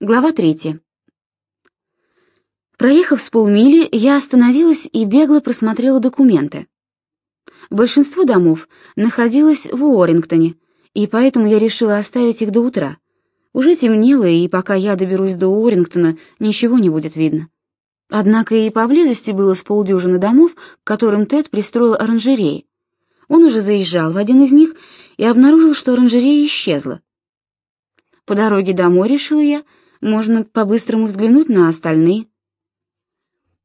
Глава третья. Проехав с полмили, я остановилась и бегло просмотрела документы. Большинство домов находилось в Уоррингтоне, и поэтому я решила оставить их до утра. Уже темнело, и пока я доберусь до Уоррингтона, ничего не будет видно. Однако и поблизости было с полдюжины домов, к которым Тед пристроил оранжереи. Он уже заезжал в один из них и обнаружил, что оранжерея исчезла. По дороге домой, решила я, можно по-быстрому взглянуть на остальные.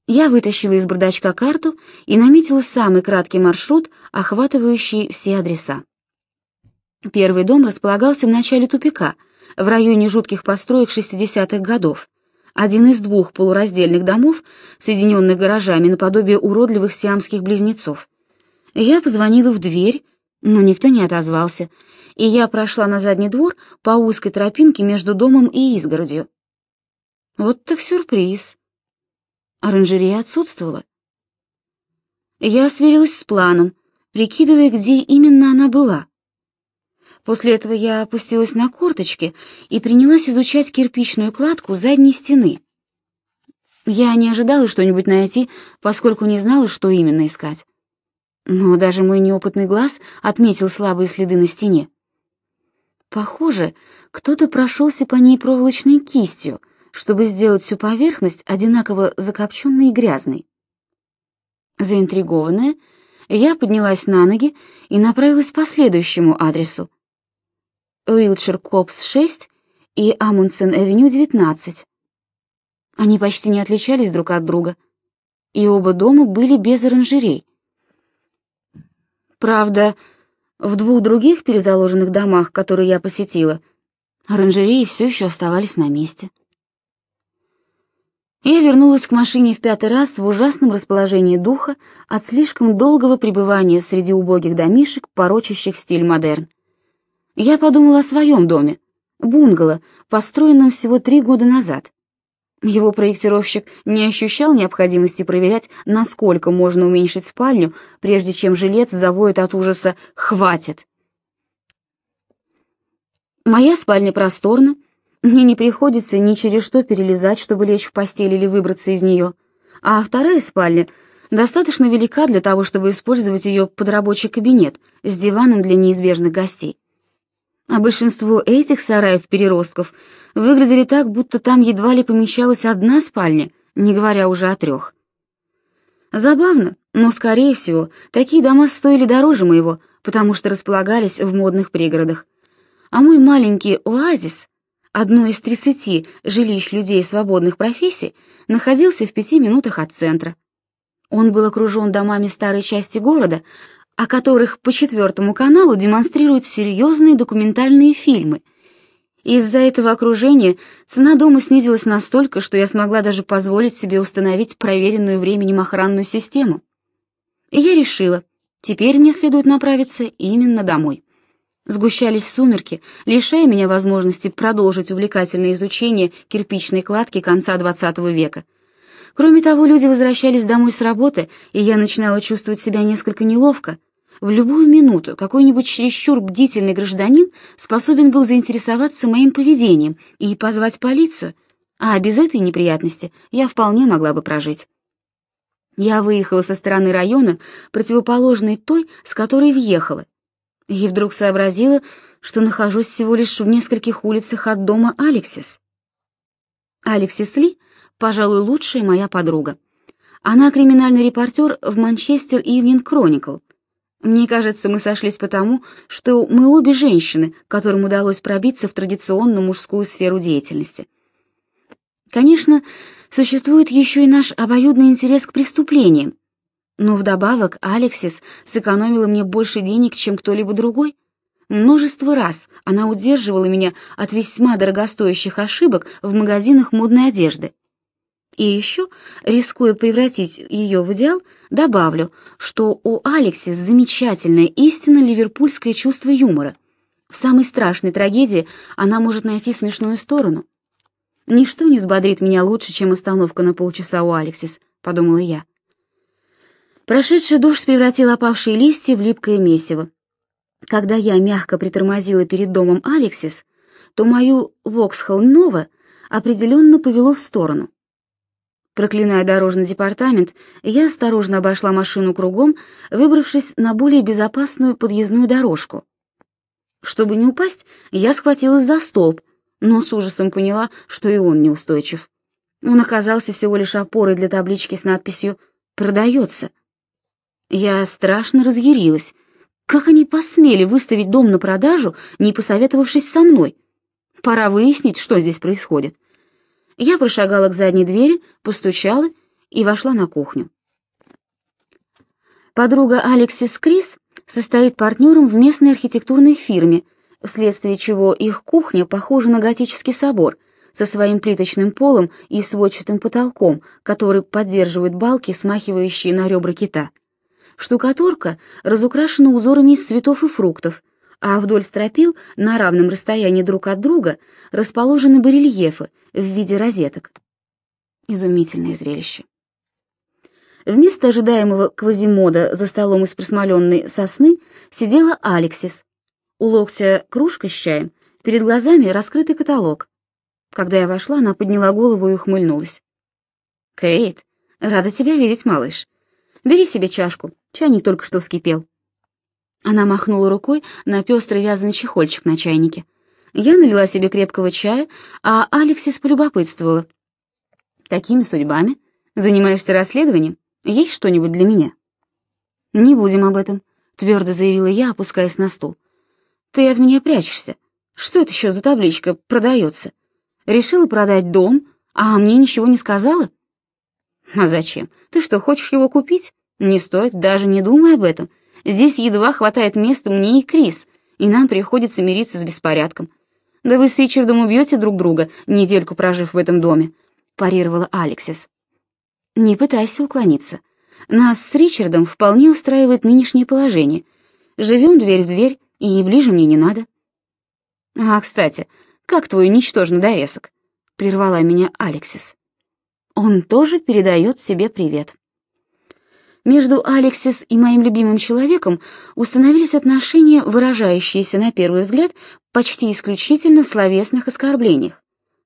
Я вытащила из бардачка карту и наметила самый краткий маршрут, охватывающий все адреса. Первый дом располагался в начале тупика, в районе жутких построек 60-х годов. Один из двух полураздельных домов, соединенных гаражами наподобие уродливых сиамских близнецов. Я позвонила в дверь, но никто не отозвался, и я прошла на задний двор по узкой тропинке между домом и изгородью. Вот так сюрприз. Оранжерея отсутствовала. Я сверилась с планом, прикидывая, где именно она была. После этого я опустилась на корточки и принялась изучать кирпичную кладку задней стены. Я не ожидала что-нибудь найти, поскольку не знала, что именно искать. Но даже мой неопытный глаз отметил слабые следы на стене. Похоже, кто-то прошелся по ней проволочной кистью, чтобы сделать всю поверхность одинаково закопченной и грязной. Заинтригованная, я поднялась на ноги и направилась по следующему адресу. Уилтшир Копс 6 и Амундсен-авеню 19. Они почти не отличались друг от друга, и оба дома были без оранжерей. Правда, в двух других перезаложенных домах, которые я посетила, оранжереи все еще оставались на месте. Я вернулась к машине в пятый раз в ужасном расположении духа от слишком долгого пребывания среди убогих домишек, порочащих стиль модерн. Я подумала о своем доме, бунгало, построенном всего три года назад. Его проектировщик не ощущал необходимости проверять, насколько можно уменьшить спальню, прежде чем жилец завоет от ужаса «хватит». Моя спальня просторна, мне не приходится ни через что перелезать, чтобы лечь в постель или выбраться из нее, а вторая спальня достаточно велика для того, чтобы использовать ее под рабочий кабинет с диваном для неизбежных гостей. А большинство этих сараев-переростков выглядели так, будто там едва ли помещалась одна спальня, не говоря уже о трех. Забавно, но, скорее всего, такие дома стоили дороже моего, потому что располагались в модных пригородах. А мой маленький оазис, одно из тридцати жилищ людей свободных профессий, находился в пяти минутах от центра. Он был окружен домами старой части города, о которых по четвертому каналу демонстрируют серьезные документальные фильмы. Из-за этого окружения цена дома снизилась настолько, что я смогла даже позволить себе установить проверенную временем охранную систему. И я решила, теперь мне следует направиться именно домой. Сгущались сумерки, лишая меня возможности продолжить увлекательное изучение кирпичной кладки конца XX века — Кроме того, люди возвращались домой с работы, и я начинала чувствовать себя несколько неловко. В любую минуту какой-нибудь чересчур бдительный гражданин способен был заинтересоваться моим поведением и позвать полицию, а без этой неприятности я вполне могла бы прожить. Я выехала со стороны района, противоположной той, с которой въехала, и вдруг сообразила, что нахожусь всего лишь в нескольких улицах от дома Алексис. Алексис Ли — пожалуй, лучшая моя подруга. Она криминальный репортер в Манчестер Evening Chronicle. Мне кажется, мы сошлись потому, что мы обе женщины, которым удалось пробиться в традиционную мужскую сферу деятельности. Конечно, существует еще и наш обоюдный интерес к преступлениям. Но вдобавок Алексис сэкономила мне больше денег, чем кто-либо другой. Множество раз она удерживала меня от весьма дорогостоящих ошибок в магазинах модной одежды. И еще, рискуя превратить ее в идеал, добавлю, что у Алексис замечательное истинно ливерпульское чувство юмора. В самой страшной трагедии она может найти смешную сторону. «Ничто не взбодрит меня лучше, чем остановка на полчаса у Алексис», — подумала я. Прошедший дождь превратил опавшие листья в липкое месиво. Когда я мягко притормозила перед домом Алексис, то мою Воксхолл Нова определенно повело в сторону. Проклиная дорожный департамент, я осторожно обошла машину кругом, выбравшись на более безопасную подъездную дорожку. Чтобы не упасть, я схватилась за столб, но с ужасом поняла, что и он неустойчив. Он оказался всего лишь опорой для таблички с надписью «Продается». Я страшно разъярилась. Как они посмели выставить дом на продажу, не посоветовавшись со мной? Пора выяснить, что здесь происходит. Я прошагала к задней двери, постучала и вошла на кухню. Подруга Алексис Крис состоит партнером в местной архитектурной фирме, вследствие чего их кухня похожа на готический собор со своим плиточным полом и сводчатым потолком, который поддерживают балки, смахивающие на ребра кита. Штукатурка разукрашена узорами из цветов и фруктов, а вдоль стропил на равном расстоянии друг от друга расположены барельефы в виде розеток. Изумительное зрелище. Вместо ожидаемого квазимода за столом из просмоленной сосны сидела Алексис. У локтя кружка с чаем, перед глазами раскрытый каталог. Когда я вошла, она подняла голову и ухмыльнулась. «Кейт, рада тебя видеть, малыш. Бери себе чашку, чайник только что вскипел». Она махнула рукой на пестрый вязаный чехольчик на чайнике. Я налила себе крепкого чая, а Алексис полюбопытствовала. «Какими судьбами? Занимаешься расследованием? Есть что-нибудь для меня?» «Не будем об этом», — твердо заявила я, опускаясь на стул. «Ты от меня прячешься. Что это еще за табличка «продается»? Решила продать дом, а мне ничего не сказала?» «А зачем? Ты что, хочешь его купить? Не стоит, даже не думай об этом. Здесь едва хватает места мне и Крис, и нам приходится мириться с беспорядком. Да вы с Ричардом убьете друг друга, недельку прожив в этом доме», — парировала Алексис. «Не пытайся уклониться. Нас с Ричардом вполне устраивает нынешнее положение. Живем дверь в дверь, и ближе мне не надо». «А, кстати, как твой ничтожный довесок?» — прервала меня Алексис. «Он тоже передает себе привет». Между Алексис и моим любимым человеком установились отношения, выражающиеся на первый взгляд почти исключительно в словесных оскорблениях.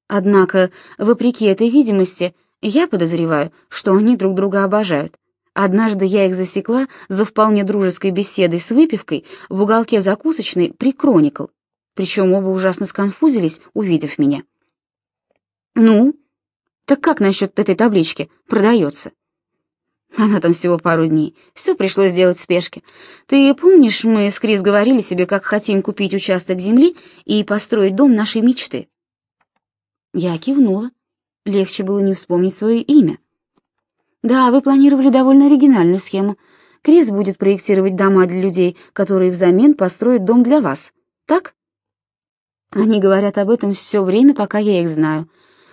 Однако, вопреки этой видимости, я подозреваю, что они друг друга обожают. Однажды я их засекла за вполне дружеской беседой с выпивкой в уголке закусочной при Кроникл, причем оба ужасно сконфузились, увидев меня. «Ну, так как насчет этой таблички? Продается?» Она там всего пару дней. Все пришлось сделать в спешке. Ты помнишь, мы с Крис говорили себе, как хотим купить участок земли и построить дом нашей мечты? Я кивнула. Легче было не вспомнить свое имя. Да, вы планировали довольно оригинальную схему. Крис будет проектировать дома для людей, которые взамен построят дом для вас. Так? Они говорят об этом все время, пока я их знаю.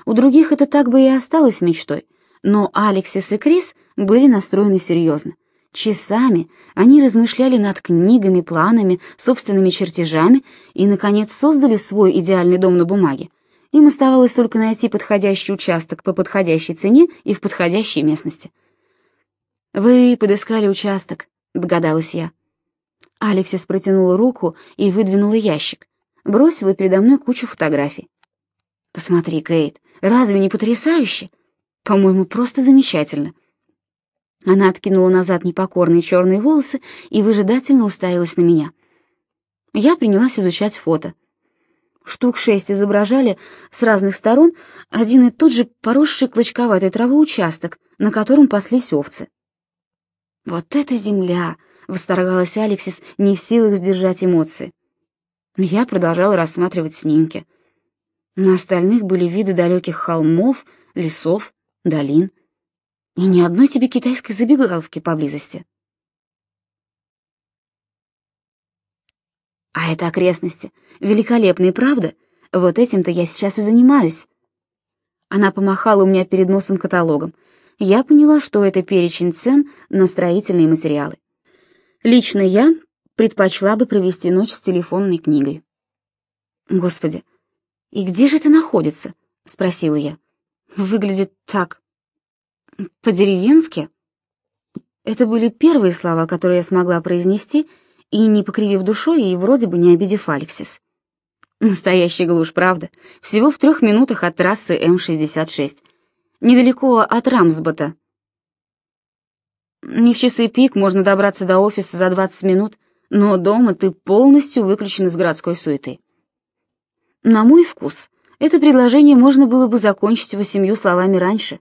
У других это так бы и осталось мечтой. Но Алексис и Крис были настроены серьезно. Часами они размышляли над книгами, планами, собственными чертежами и, наконец, создали свой идеальный дом на бумаге. Им оставалось только найти подходящий участок по подходящей цене и в подходящей местности. «Вы подыскали участок», — догадалась я. Алексис протянула руку и выдвинула ящик. Бросила передо мной кучу фотографий. «Посмотри, Кейт, разве не потрясающе?» По-моему, просто замечательно. Она откинула назад непокорные черные волосы и выжидательно уставилась на меня. Я принялась изучать фото. Штук шесть изображали с разных сторон один и тот же поросший клочковатой травой участок, на котором паслись овцы. «Вот это земля!» — восторгалась Алексис, не в силах сдержать эмоции. Я продолжала рассматривать снимки. На остальных были виды далеких холмов, лесов, долин и ни одной тебе китайской забегаловки поблизости. А это окрестности. Великолепные, правда? Вот этим-то я сейчас и занимаюсь. Она помахала у меня перед носом каталогом. Я поняла, что это перечень цен на строительные материалы. Лично я предпочла бы провести ночь с телефонной книгой. Господи, и где же это находится? спросила я. Выглядит так... по-деревенски. Это были первые слова, которые я смогла произнести, и не покривив душой, и вроде бы не обидев Алексис. Настоящий глушь, правда? Всего в трех минутах от трассы М-66. Недалеко от Рамсбота. Не в часы пик можно добраться до офиса за 20 минут, но дома ты полностью выключен из городской суеты. На мой вкус, это предложение можно было бы закончить восемью словами раньше.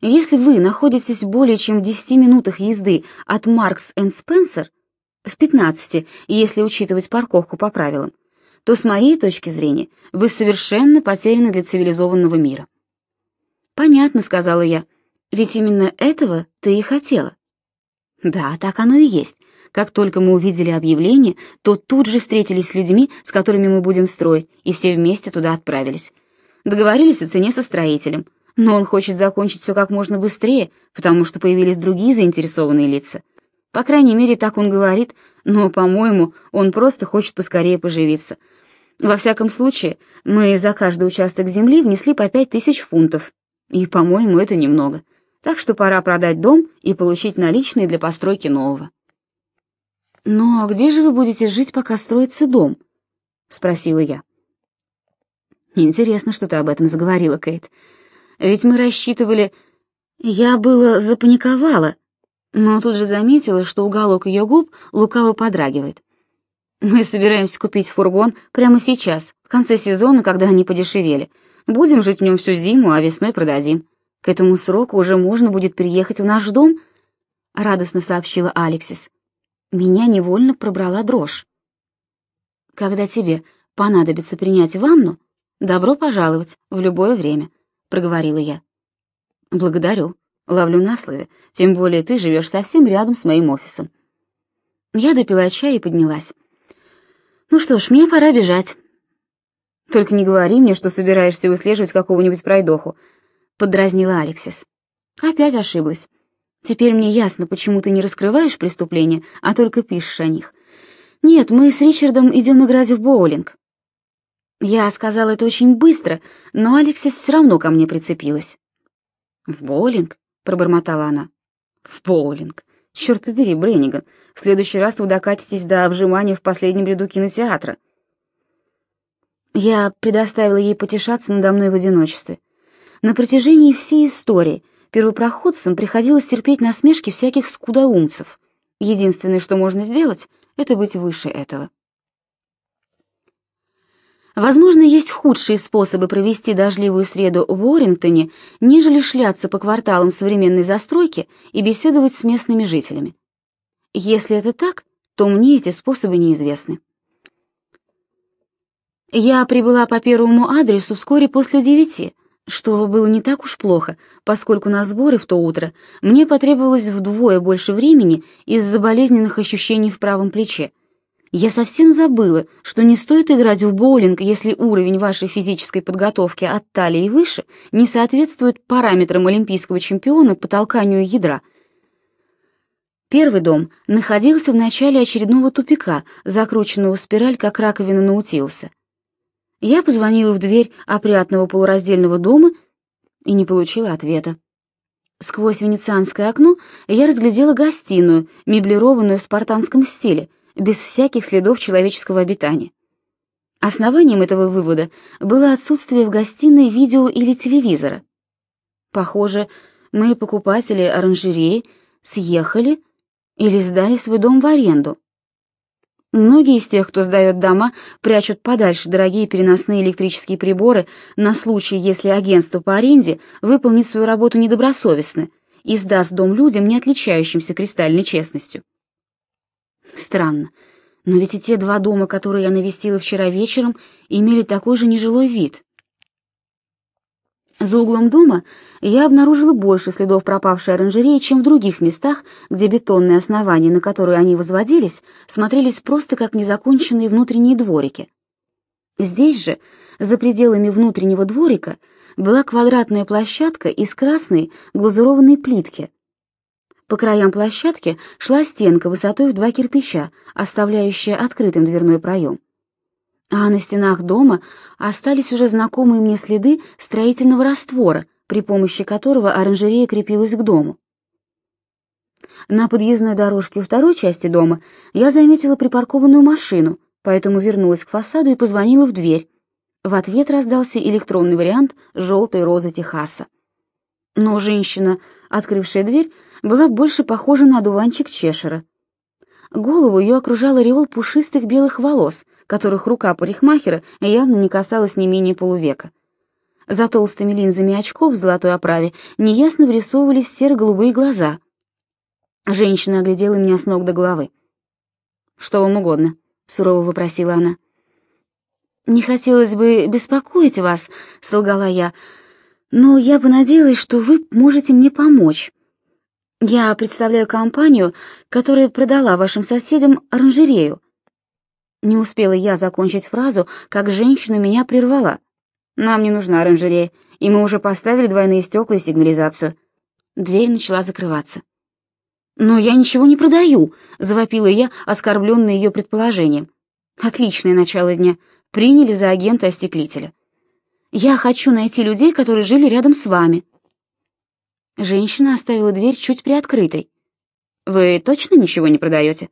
Если вы находитесь более чем в 10 минутах езды от Маркс энд Спенсер, в 15, если учитывать парковку по правилам, то с моей точки зрения вы совершенно потеряны для цивилизованного мира. Понятно, сказала я. Ведь именно этого ты и хотела. Да, так оно и есть. Как только мы увидели объявление, то тут же встретились с людьми, с которыми мы будем строить, и все вместе туда отправились. Договорились о цене со строителем, но он хочет закончить все как можно быстрее, потому что появились другие заинтересованные лица. По крайней мере, так он говорит, но, по-моему, он просто хочет поскорее поживиться. Во всяком случае, мы за каждый участок земли внесли по пять тысяч фунтов, и, по-моему, это немного. Так что пора продать дом и получить наличные для постройки нового. «Но «Ну, а где же вы будете жить, пока строится дом?» — спросила я. «Интересно, что ты об этом заговорила, Кейт. Ведь мы рассчитывали...» Я было запаниковала, но тут же заметила, что уголок ее губ лукаво подрагивает. «Мы собираемся купить фургон прямо сейчас, в конце сезона, когда они подешевели. Будем жить в нем всю зиму, а весной продадим. К этому сроку уже можно будет приехать в наш дом», — радостно сообщила Алексис меня невольно пробрала дрожь. «Когда тебе понадобится принять ванну, добро пожаловать в любое время», — проговорила я. «Благодарю, ловлю на слове, тем более ты живешь совсем рядом с моим офисом». Я допила чай и поднялась. «Ну что ж, мне пора бежать». «Только не говори мне, что собираешься выслеживать какого-нибудь пройдоху», — подразнила Алексис. Опять ошиблась. Теперь мне ясно, почему ты не раскрываешь преступления, а только пишешь о них. Нет, мы с Ричардом идем играть в боулинг. Я сказала это очень быстро, но Алексис все равно ко мне прицепилась. В боулинг? пробормотала она. В боулинг. Черт побери, Бренниган, в следующий раз вы докатитесь до обжимания в последнем ряду кинотеатра. Я предоставила ей потешаться надо мной в одиночестве. На протяжении всей истории — Первопроходцам приходилось терпеть насмешки всяких скудоумцев. Единственное, что можно сделать, это быть выше этого. Возможно, есть худшие способы провести дождливую среду в Уоррингтоне, нежели шляться по кварталам современной застройки и беседовать с местными жителями. Если это так, то мне эти способы неизвестны. Я прибыла по первому адресу вскоре после девяти, что было не так уж плохо, поскольку на сборы в то утро мне потребовалось вдвое больше времени из-за болезненных ощущений в правом плече. Я совсем забыла, что не стоит играть в боулинг, если уровень вашей физической подготовки от талии выше не соответствует параметрам олимпийского чемпиона по толканию ядра. Первый дом находился в начале очередного тупика, закрученного в спираль, как раковина Наутилуса. Я позвонила в дверь опрятного полураздельного дома и не получила ответа. Сквозь венецианское окно я разглядела гостиную, меблированную в спартанском стиле, без всяких следов человеческого обитания. Основанием этого вывода было отсутствие в гостиной видео или телевизора. Похоже, мы, покупатели оранжереи, съехали или сдали свой дом в аренду. Многие из тех, кто сдает дома, прячут подальше дорогие переносные электрические приборы на случай, если агентство по аренде выполнит свою работу недобросовестно и сдаст дом людям, не отличающимся кристальной честностью. Странно, но ведь и те два дома, которые я навестила вчера вечером, имели такой же нежилой вид. За углом дома я обнаружила больше следов пропавшей оранжереи, чем в других местах, где бетонные основания, на которые они возводились, смотрелись просто как незаконченные внутренние дворики. Здесь же, за пределами внутреннего дворика, была квадратная площадка из красной глазурованной плитки. По краям площадки шла стенка высотой в два кирпича, оставляющая открытым дверной проем а на стенах дома остались уже знакомые мне следы строительного раствора, при помощи которого оранжерея крепилась к дому. На подъездной дорожке второй части дома я заметила припаркованную машину, поэтому вернулась к фасаду и позвонила в дверь. В ответ раздался электронный вариант желтой розы Техаса. Но женщина, открывшая дверь, была больше похожа на одуванчик Чешера. Голову ее окружал ореол пушистых белых волос, которых рука парикмахера явно не касалась не менее полувека. За толстыми линзами очков в золотой оправе неясно вырисовывались серо-голубые глаза. Женщина оглядела меня с ног до головы. «Что вам угодно?» — сурово вопросила она. «Не хотелось бы беспокоить вас», — солгала я, — «но я бы надеялась, что вы можете мне помочь. Я представляю компанию, которая продала вашим соседям оранжерею». Не успела я закончить фразу, как женщина меня прервала. Нам не нужна оранжерея, и мы уже поставили двойные стекла и сигнализацию. Дверь начала закрываться. «Но я ничего не продаю», — завопила я, оскорбленная ее предположением. «Отличное начало дня. Приняли за агента-остеклителя. Я хочу найти людей, которые жили рядом с вами». Женщина оставила дверь чуть приоткрытой. «Вы точно ничего не продаете?»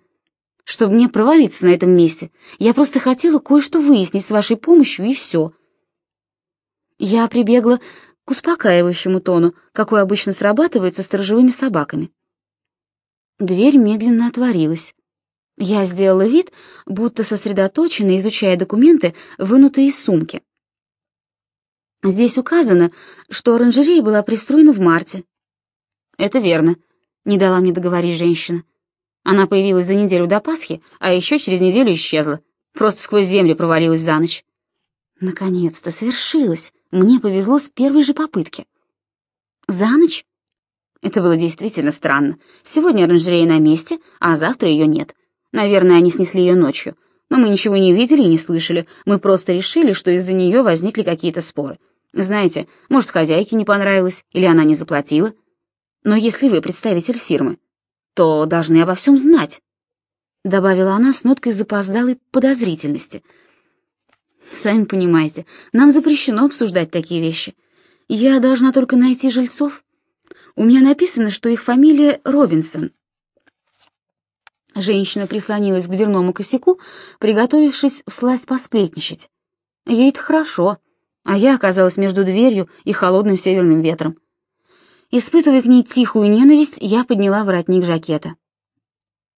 «Чтобы мне провалиться на этом месте, я просто хотела кое-что выяснить с вашей помощью, и все». Я прибегла к успокаивающему тону, какой обычно срабатывает со сторожевыми собаками. Дверь медленно отворилась. Я сделала вид, будто сосредоточенно изучая документы, вынутые из сумки. Здесь указано, что оранжерея была пристроена в марте. Это верно, не дала мне договорить женщина. Она появилась за неделю до Пасхи, а еще через неделю исчезла. Просто сквозь землю провалилась за ночь. Наконец-то свершилось. Мне повезло с первой же попытки. За ночь? Это было действительно странно. Сегодня оранжерея на месте, а завтра ее нет. Наверное, они снесли ее ночью. Но мы ничего не видели и не слышали. Мы просто решили, что из-за нее возникли какие-то споры. Знаете, может, хозяйке не понравилось, или она не заплатила. Но если вы представитель фирмы, то должны обо всем знать. Добавила она с ноткой запоздалой подозрительности — Сами понимаете, нам запрещено обсуждать такие вещи. Я должна только найти жильцов. У меня написано, что их фамилия Робинсон. Женщина прислонилась к дверному косяку, приготовившись всласть посплетничать. Ей-то хорошо, а я оказалась между дверью и холодным северным ветром. Испытывая к ней тихую ненависть, я подняла воротник жакета.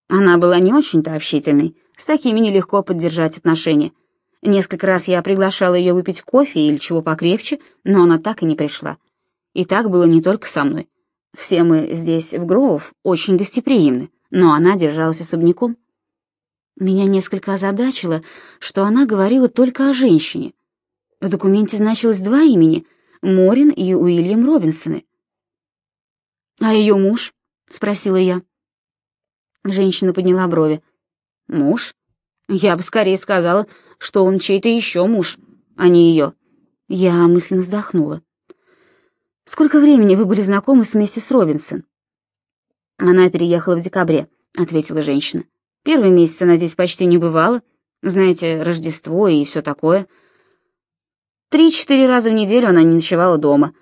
Она была не очень-то общительной, с такими нелегко поддержать отношения — Несколько раз я приглашала ее выпить кофе или чего покрепче, но она так и не пришла. И так было не только со мной. Все мы здесь, в Гроув, очень гостеприимны, но она держалась особняком. Меня несколько озадачило, что она говорила только о женщине. В документе значилось два имени — Морин и Уильям Робинсоны. «А ее муж?» — спросила я. Женщина подняла брови. «Муж? Я бы скорее сказала, что он чей-то еще муж, а не ее. Я мысленно вздохнула. «Сколько времени вы были знакомы с миссис Робинсон?» «Она переехала в декабре», — ответила женщина. «Первый месяц она здесь почти не бывала. Знаете, Рождество и все такое. Три-четыре раза в неделю она не ночевала дома,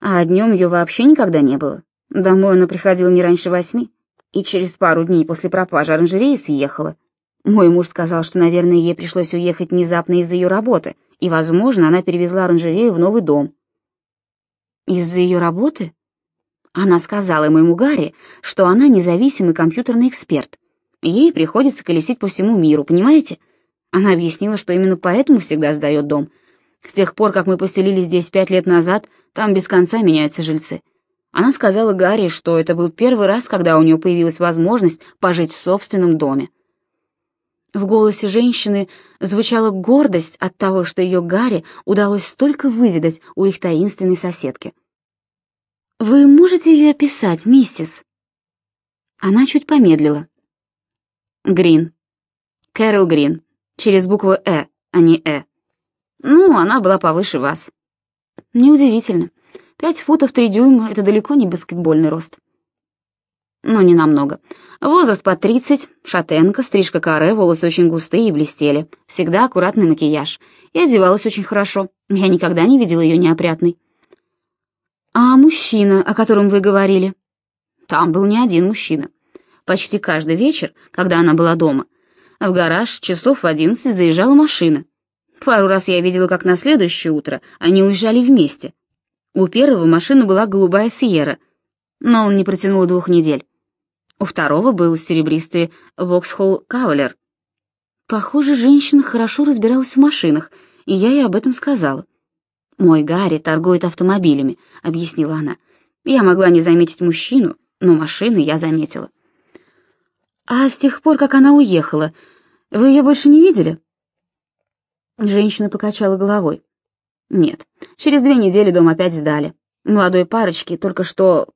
а днем ее вообще никогда не было. Домой она приходила не раньше восьми, и через пару дней после пропажи оранжереи съехала. Мой муж сказал, что, наверное, ей пришлось уехать внезапно из-за ее работы, и, возможно, она перевезла оранжерею в новый дом. Из-за ее работы? Она сказала моему Гарри, что она независимый компьютерный эксперт. Ей приходится колесить по всему миру, понимаете? Она объяснила, что именно поэтому всегда сдает дом. С тех пор, как мы поселились здесь пять лет назад, там без конца меняются жильцы. Она сказала Гарри, что это был первый раз, когда у нее появилась возможность пожить в собственном доме. В голосе женщины звучала гордость от того, что ее Гарри удалось столько выведать у их таинственной соседки. «Вы можете ее описать, миссис?» Она чуть помедлила. «Грин. Кэрол Грин. Через букву «э», а не «э». Ну, она была повыше вас. Неудивительно. Пять футов три дюйма — это далеко не баскетбольный рост но не намного. Возраст под 30, шатенка, стрижка каре, волосы очень густые и блестели. Всегда аккуратный макияж. И одевалась очень хорошо. Я никогда не видела ее неопрятной. А мужчина, о котором вы говорили? Там был не один мужчина. Почти каждый вечер, когда она была дома, в гараж часов в одиннадцать заезжала машина. Пару раз я видела, как на следующее утро они уезжали вместе. У первого машина была голубая Сьерра, но он не протянул двух недель. У второго был серебристый Воксхолл Кавалер. Похоже, женщина хорошо разбиралась в машинах, и я ей об этом сказала. «Мой Гарри торгует автомобилями», — объяснила она. «Я могла не заметить мужчину, но машины я заметила». «А с тех пор, как она уехала, вы ее больше не видели?» Женщина покачала головой. «Нет, через две недели дом опять сдали. Молодой парочке, только что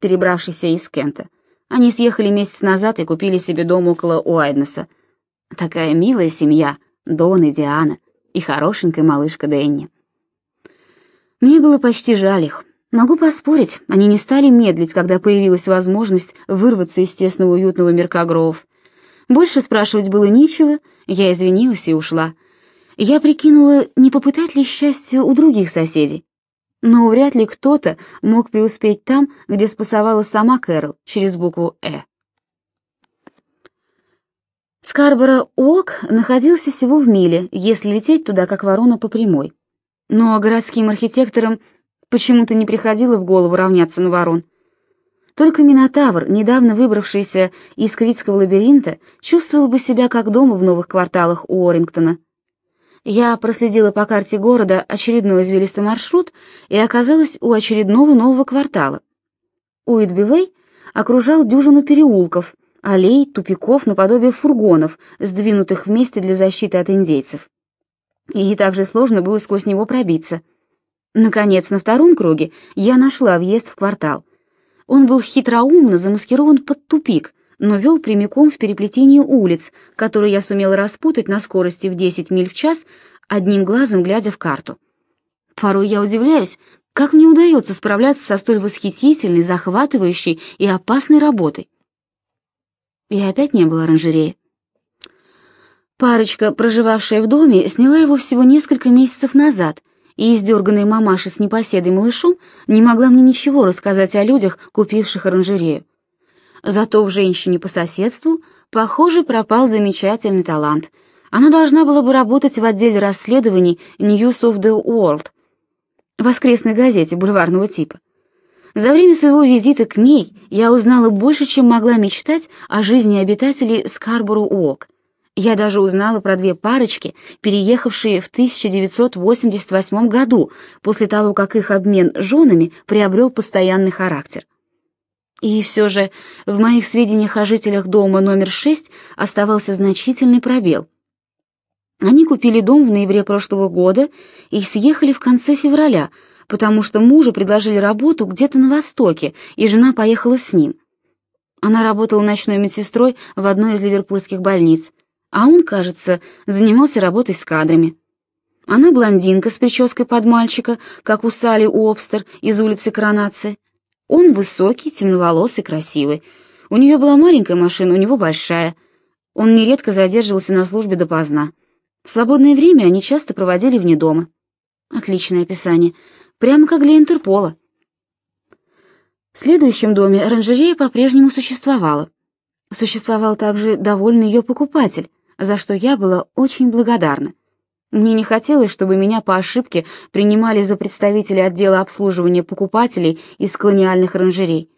перебравшейся из Кента. Они съехали месяц назад и купили себе дом около Уайднеса. Такая милая семья, Дон и Диана, и хорошенькая малышка Дэнни. Мне было почти жаль их. Могу поспорить, они не стали медлить, когда появилась возможность вырваться из тесного уютного мирка Гроув. Больше спрашивать было нечего, я извинилась и ушла. Я прикинула, не попытать ли счастье у других соседей. Но вряд ли кто-то мог преуспеть там, где спасовала сама Кэрол через букву «Э». Скарборо-Ок находился всего в миле, если лететь туда, как ворона по прямой. Но городским архитекторам почему-то не приходило в голову равняться на ворон. Только Минотавр, недавно выбравшийся из Критского лабиринта, чувствовал бы себя как дома в новых кварталах Уоррингтона. Я проследила по карте города очередной извилистый маршрут и оказалась у очередного нового квартала. Уитбивей окружал дюжину переулков — аллей, тупиков наподобие фургонов, сдвинутых вместе для защиты от индейцев. И также сложно было сквозь него пробиться. Наконец, на втором круге я нашла въезд в квартал. Он был хитроумно замаскирован под тупик, но вел прямиком в переплетение улиц, которые я сумела распутать на скорости в 10 миль в час, одним глазом глядя в карту. Порой я удивляюсь, как мне удается справляться со столь восхитительной, захватывающей и опасной работой. И опять не было оранжереи. Парочка, проживавшая в доме, сняла его всего несколько месяцев назад, и издерганная мамаша с непоседой малышом не могла мне ничего рассказать о людях, купивших оранжерею. Зато в женщине по соседству, похоже, пропал замечательный талант. Она должна была бы работать в отделе расследований News of the World, воскресной газете бульварного типа. За время своего визита к ней я узнала больше, чем могла мечтать о жизни обитателей Скарбору-Уок. Я даже узнала про две парочки, переехавшие в 1988 году, после того, как их обмен женами приобрел постоянный характер. И все же в моих сведениях о жителях дома номер 6 оставался значительный пробел. Они купили дом в ноябре прошлого года и съехали в конце февраля — потому что мужу предложили работу где-то на Востоке, и жена поехала с ним. Она работала ночной медсестрой в одной из ливерпульских больниц, а он, кажется, занимался работой с кадрами. Она блондинка с прической под мальчика, как у Салли Уобстер из улицы Коронации. Он высокий, темноволосый, красивый. У нее была маленькая машина, у него большая. Он нередко задерживался на службе допоздна. В свободное время они часто проводили вне дома. Отличное описание прямо как для Интерпола. В следующем доме оранжерея по-прежнему существовала. Существовал также довольный ее покупатель, за что я была очень благодарна. Мне не хотелось, чтобы меня по ошибке принимали за представителя отдела обслуживания покупателей из колониальных оранжерей.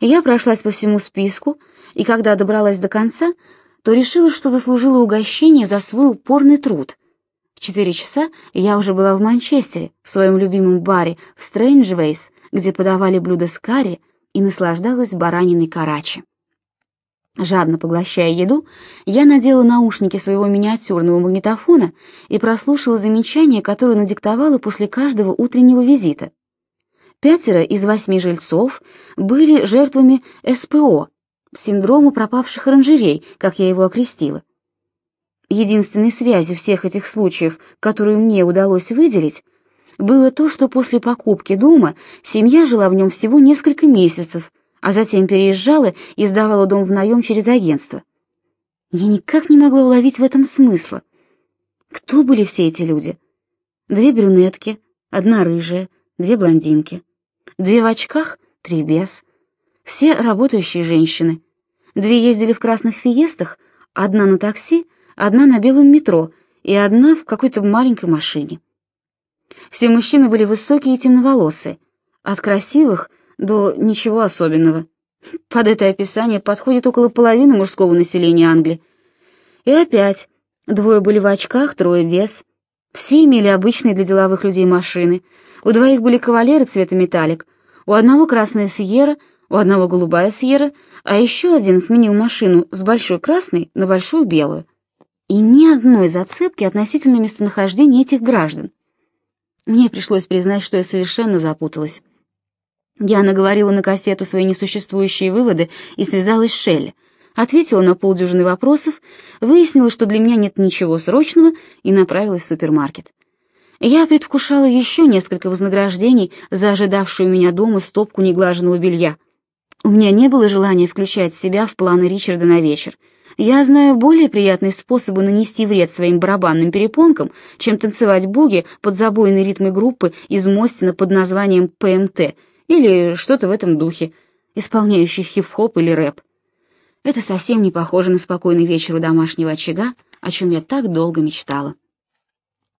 Я прошлась по всему списку, и когда добралась до конца, то решила, что заслужила угощение за свой упорный труд — в четыре часа я уже была в Манчестере, в своем любимом баре в Стрэнджвейс, где подавали блюда с карри и наслаждалась бараниной карачи. Жадно поглощая еду, я надела наушники своего миниатюрного магнитофона и прослушала замечания, которые надиктовала после каждого утреннего визита. Пятеро из восьми жильцов были жертвами СПО, синдрома пропавших оранжерей, как я его окрестила. Единственной связью всех этих случаев, которую мне удалось выделить, было то, что после покупки дома семья жила в нем всего несколько месяцев, а затем переезжала и сдавала дом в наем через агентство. Я никак не могла уловить в этом смысла. Кто были все эти люди? Две брюнетки, одна рыжая, две блондинки, две в очках, три без. Все работающие женщины. Две ездили в красных фиестах, Одна на такси, одна на белом метро и одна в какой-то маленькой машине. Все мужчины были высокие и темноволосые, от красивых до ничего особенного. Под это описание подходит около половины мужского населения Англии. И опять, двое были в очках, трое без. Все имели обычные для деловых людей машины. У двоих были кавалеры цвета металлик, у одного красная сьерра, у одного голубая сьерра, а еще один сменил машину с большой красной на большую белую. И ни одной зацепки относительно местонахождения этих граждан. Мне пришлось признать, что я совершенно запуталась. Я наговорила на кассету свои несуществующие выводы и связалась с Шелли. Ответила на полдюжины вопросов, выяснила, что для меня нет ничего срочного, и направилась в супермаркет. Я предвкушала еще несколько вознаграждений за ожидавшую меня дома стопку неглаженного белья. У меня не было желания включать себя в планы Ричарда на вечер. Я знаю более приятные способы нанести вред своим барабанным перепонкам, чем танцевать буги под забойные ритмы группы из Мостина под названием ПМТ или что-то в этом духе, исполняющий хип-хоп или рэп. Это совсем не похоже на спокойный вечер у домашнего очага, о чем я так долго мечтала.